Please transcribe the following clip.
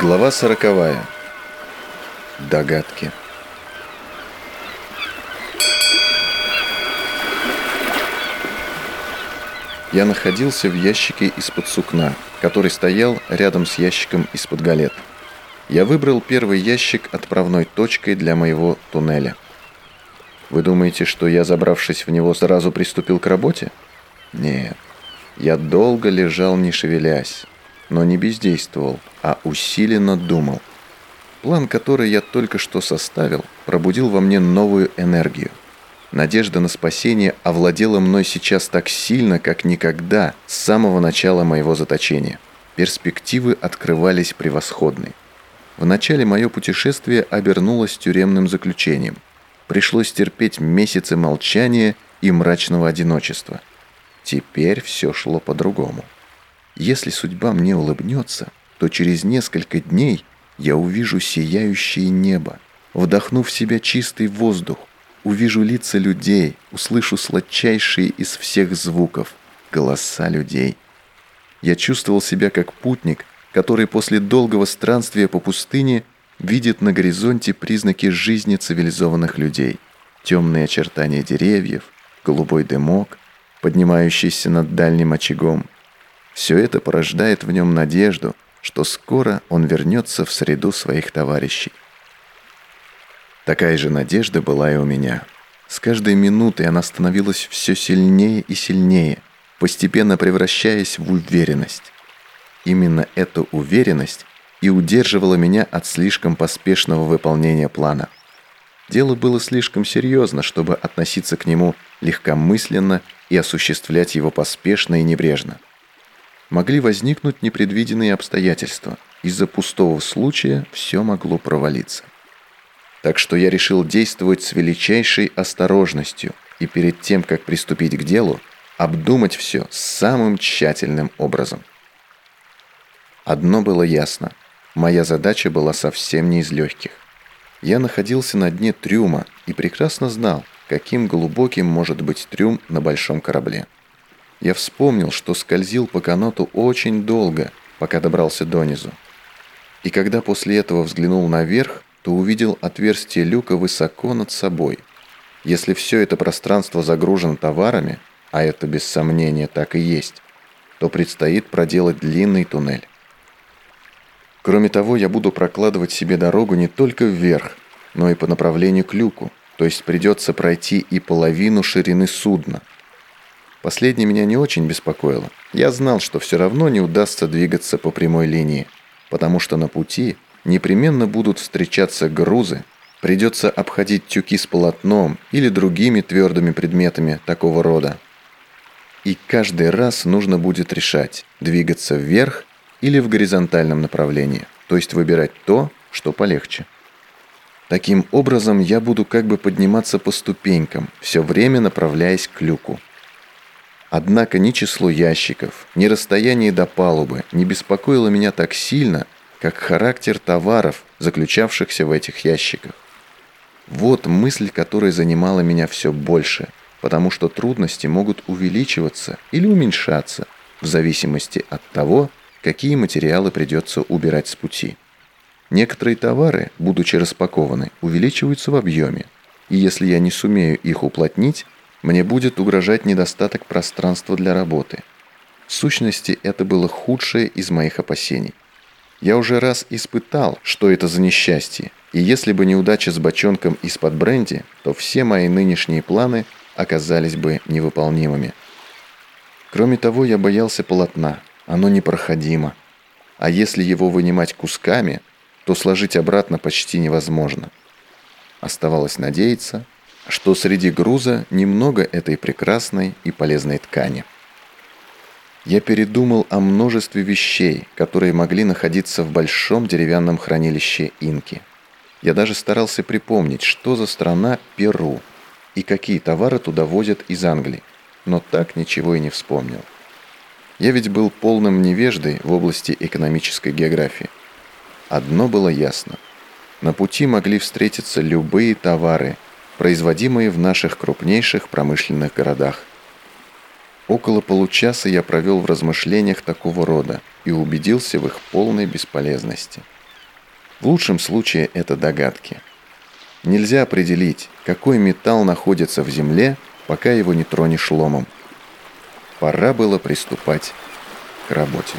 Глава сороковая. Догадки. Я находился в ящике из-под сукна, который стоял рядом с ящиком из-под галет. Я выбрал первый ящик отправной точкой для моего туннеля. Вы думаете, что я, забравшись в него, сразу приступил к работе? Нет. Я долго лежал, не шевелясь, но не бездействовал, а усиленно думал. План, который я только что составил, пробудил во мне новую энергию. Надежда на спасение овладела мной сейчас так сильно, как никогда с самого начала моего заточения. Перспективы открывались превосходные. Вначале мое путешествие обернулось тюремным заключением. Пришлось терпеть месяцы молчания и мрачного одиночества. Теперь все шло по-другому. Если судьба мне улыбнется, то через несколько дней я увижу сияющее небо, вдохну в себя чистый воздух, увижу лица людей, услышу сладчайшие из всех звуков – голоса людей. Я чувствовал себя как путник, который после долгого странствия по пустыне видит на горизонте признаки жизни цивилизованных людей. Темные очертания деревьев, голубой дымок, поднимающийся над дальним очагом – все это порождает в нем надежду, что скоро он вернется в среду своих товарищей. Такая же надежда была и у меня. С каждой минутой она становилась все сильнее и сильнее, постепенно превращаясь в уверенность. Именно эта уверенность и удерживала меня от слишком поспешного выполнения плана. Дело было слишком серьезно, чтобы относиться к нему легкомысленно и осуществлять его поспешно и небрежно могли возникнуть непредвиденные обстоятельства. Из-за пустого случая все могло провалиться. Так что я решил действовать с величайшей осторожностью и перед тем, как приступить к делу, обдумать все самым тщательным образом. Одно было ясно. Моя задача была совсем не из легких. Я находился на дне трюма и прекрасно знал, каким глубоким может быть трюм на большом корабле. Я вспомнил, что скользил по канату очень долго, пока добрался донизу. И когда после этого взглянул наверх, то увидел отверстие люка высоко над собой. Если все это пространство загружено товарами, а это без сомнения так и есть, то предстоит проделать длинный туннель. Кроме того, я буду прокладывать себе дорогу не только вверх, но и по направлению к люку, то есть придется пройти и половину ширины судна – Последнее меня не очень беспокоило. Я знал, что все равно не удастся двигаться по прямой линии, потому что на пути непременно будут встречаться грузы, придется обходить тюки с полотном или другими твердыми предметами такого рода. И каждый раз нужно будет решать, двигаться вверх или в горизонтальном направлении, то есть выбирать то, что полегче. Таким образом, я буду как бы подниматься по ступенькам, все время направляясь к люку. Однако ни число ящиков, ни расстояние до палубы не беспокоило меня так сильно, как характер товаров, заключавшихся в этих ящиках. Вот мысль, которая занимала меня все больше, потому что трудности могут увеличиваться или уменьшаться в зависимости от того, какие материалы придется убирать с пути. Некоторые товары, будучи распакованы, увеличиваются в объеме, и если я не сумею их уплотнить, мне будет угрожать недостаток пространства для работы. В сущности, это было худшее из моих опасений. Я уже раз испытал, что это за несчастье, и если бы неудача с бочонком из-под бренди, то все мои нынешние планы оказались бы невыполнимыми. Кроме того, я боялся полотна, оно непроходимо. А если его вынимать кусками, то сложить обратно почти невозможно. Оставалось надеяться, что среди груза немного этой прекрасной и полезной ткани. Я передумал о множестве вещей, которые могли находиться в большом деревянном хранилище Инки. Я даже старался припомнить, что за страна Перу и какие товары туда возят из Англии, но так ничего и не вспомнил. Я ведь был полным невеждой в области экономической географии. Одно было ясно. На пути могли встретиться любые товары – производимые в наших крупнейших промышленных городах. Около получаса я провел в размышлениях такого рода и убедился в их полной бесполезности. В лучшем случае это догадки. Нельзя определить, какой металл находится в земле, пока его не тронешь ломом. Пора было приступать к работе.